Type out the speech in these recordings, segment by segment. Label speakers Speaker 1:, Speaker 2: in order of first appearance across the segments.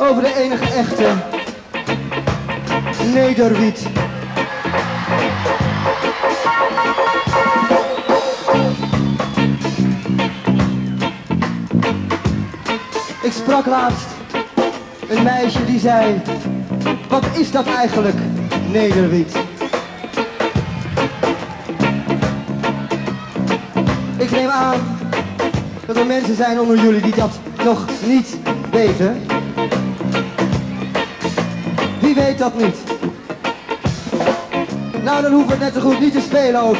Speaker 1: over de enige echte Nederwiet. Ik sprak laatst een meisje die zei, wat is dat eigenlijk, Nederwiet? Ik neem aan dat er mensen zijn onder jullie die dat nog niet weten. Weet dat niet? Nou, dan hoeven we het net zo goed niet te spelen ook.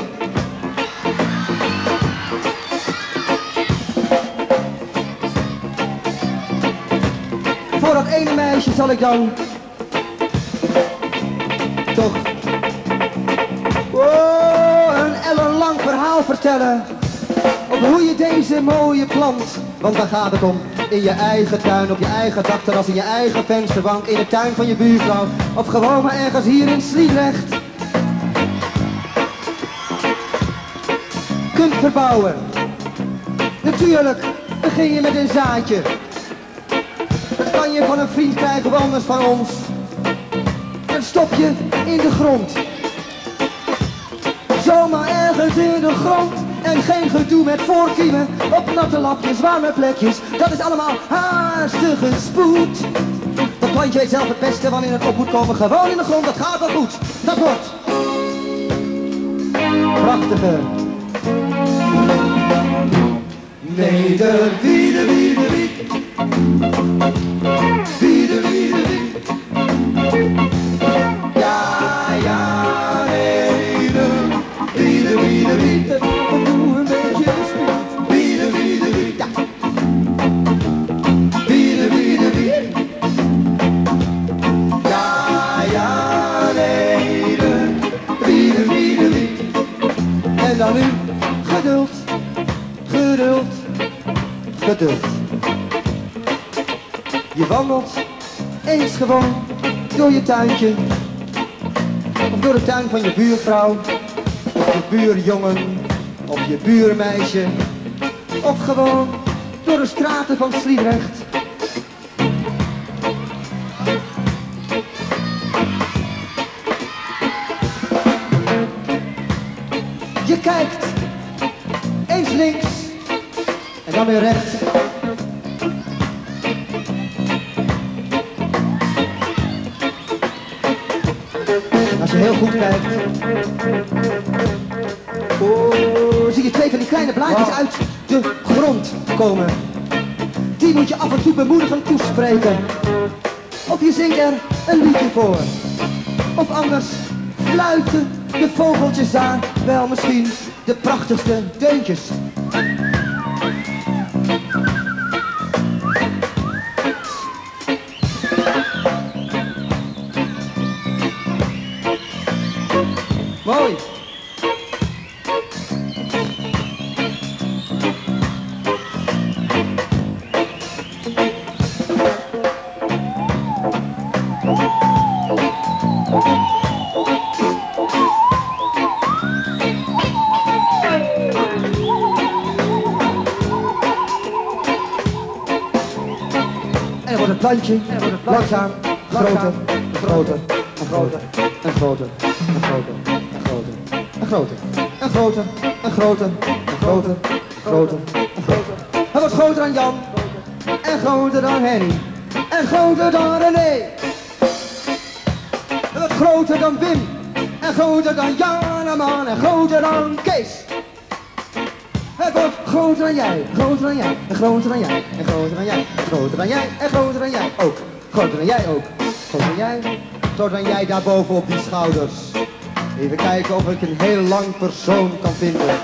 Speaker 1: Voor dat ene meisje zal ik dan toch oh, een ellenlang verhaal vertellen over hoe je deze mooie plant, want daar gaat het om, in je eigen tuin, op je eigen dakterras, in je eigen vensterbank, in de tuin van je buurvrouw, of gewoon maar ergens hier in Sliedrecht, kunt verbouwen. Natuurlijk begin je met een zaadje. Dat kan je van een vriend krijgen of anders van ons. Dat stop je in de grond. Zomaar ergens in de grond. En geen gedoe met voorkiemen op natte lapjes, warme plekjes. Dat is allemaal haastige spoed. Dat plantje weet zelf het beste wanneer het op moet komen. Gewoon in de grond, dat gaat wel goed. Dat wordt prachtiger. Neder, wiede, wiede, wied. Wiede, wiede, wied. Je wandelt eens gewoon door je tuintje. Of door de tuin van je buurvrouw. Of je buurjongen. Of je buurmeisje. Of gewoon door de straten van Sliedrecht. Je kijkt eens links en dan weer rechts. Als je heel goed kijkt. Oh, zie je twee van die kleine blaadjes uit de grond komen. Die moet je af en toe bemoedigend toespreken. Of je zingt er een liedje voor. Of anders fluiten de vogeltjes daar wel misschien de prachtigste deuntjes. Plantje. Langzaam groter, groter, en groter, en groter, en groter, en groter, en groter, en groter, en groter, en groter, groter, en groter. Hij wordt groter dan Jan, en groter dan Henny, en groter dan René. Hij wordt groter dan Wim, En groter dan Janeman en groter dan Kees. Groter dan jij, groter dan jij, en groter dan jij, en groter dan jij, groter dan jij, en groter dan jij ook. Groter dan jij ook. Groter dan jij, groter dan jij daarboven op die schouders. Even kijken of ik een heel lang persoon kan vinden.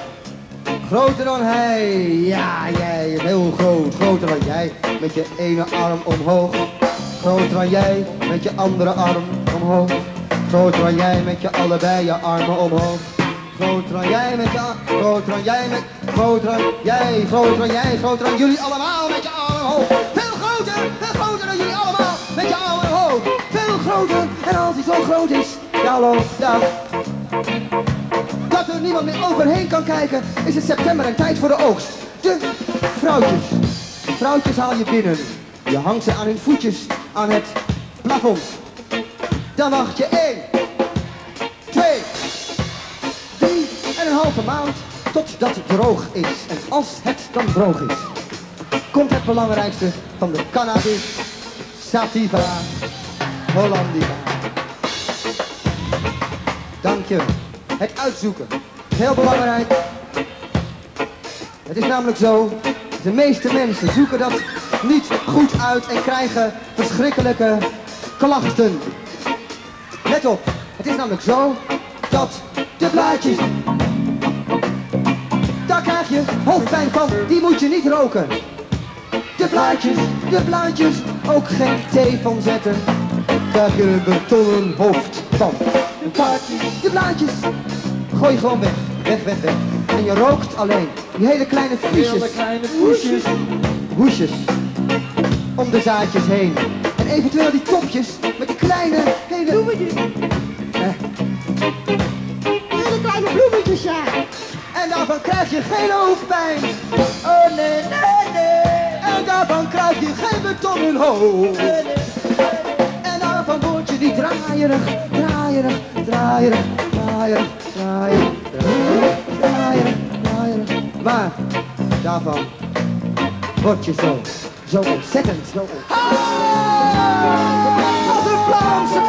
Speaker 1: Groter dan hij, ja jij, heel groot, groter dan jij, met je ene arm omhoog. Groter dan jij, met je andere arm omhoog. Groter dan jij, met je allebei je armen omhoog. Groter dan jij, met je dan jij, met groter dan jij, groter dan jij, groter dan jullie allemaal met je armen omhoog. Veel groter, veel groter dan jullie allemaal met je armen omhoog. Veel groter, en als hij zo groot is, ja hallo, ja, dat er niemand meer overheen kan kijken, is het september en tijd voor de oogst. De vrouwtjes. Vrouwtjes haal je binnen. Je hangt ze aan hun voetjes aan het plafond. Dan wacht je 1, 2, 3 en een halve maand totdat het droog is. En als het dan droog is, komt het belangrijkste van de cannabis sativa hollandica. Dank je. Het uitzoeken. Heel belangrijk. Het is namelijk zo, de meeste mensen zoeken dat niet goed uit en krijgen verschrikkelijke klachten. Let op, het is namelijk zo dat de blaadjes, krijg je hoofdpijn van, die moet je niet roken. De blaadjes, de blaadjes, ook geen thee van zetten. Daar heb je een betonnen hoofd van. De blaadjes, de blaadjes, gooi je gewoon weg, weg, weg, weg. En je rookt alleen, die hele kleine vliesjes,
Speaker 2: kleine poesjes.
Speaker 1: hoesjes, om de zaadjes heen. En eventueel die topjes met die kleine, hele... Bloemetjes. Hele kleine bloemetjes, ja. En daarvan krijg je geen hoofdpijn. Oh nee, nee, nee. En daarvan krijg je geen betonnen hoofd. En daarvan word je niet draaierig, draaierig, draaierig, draaierig, draaierig, draaierig, draaierig, draaierig. Maar daarvan word je zo, zo ontzettend, zo ontzettend. Als een Vlaamse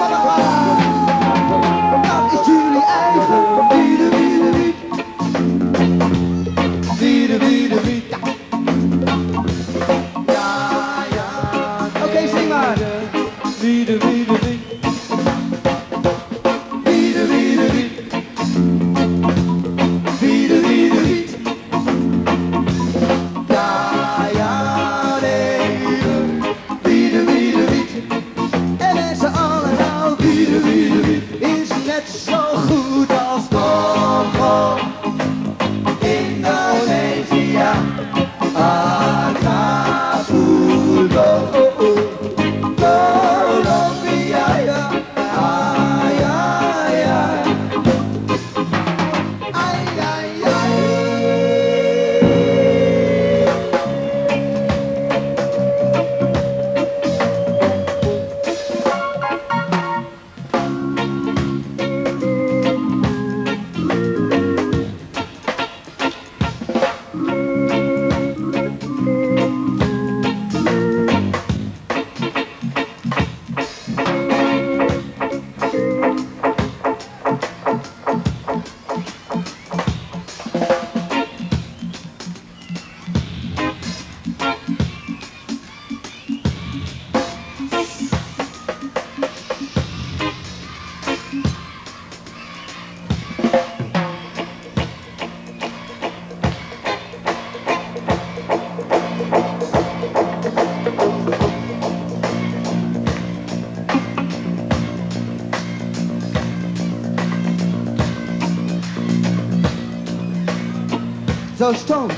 Speaker 1: Zo stoned.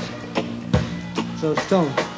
Speaker 1: Zo stoned.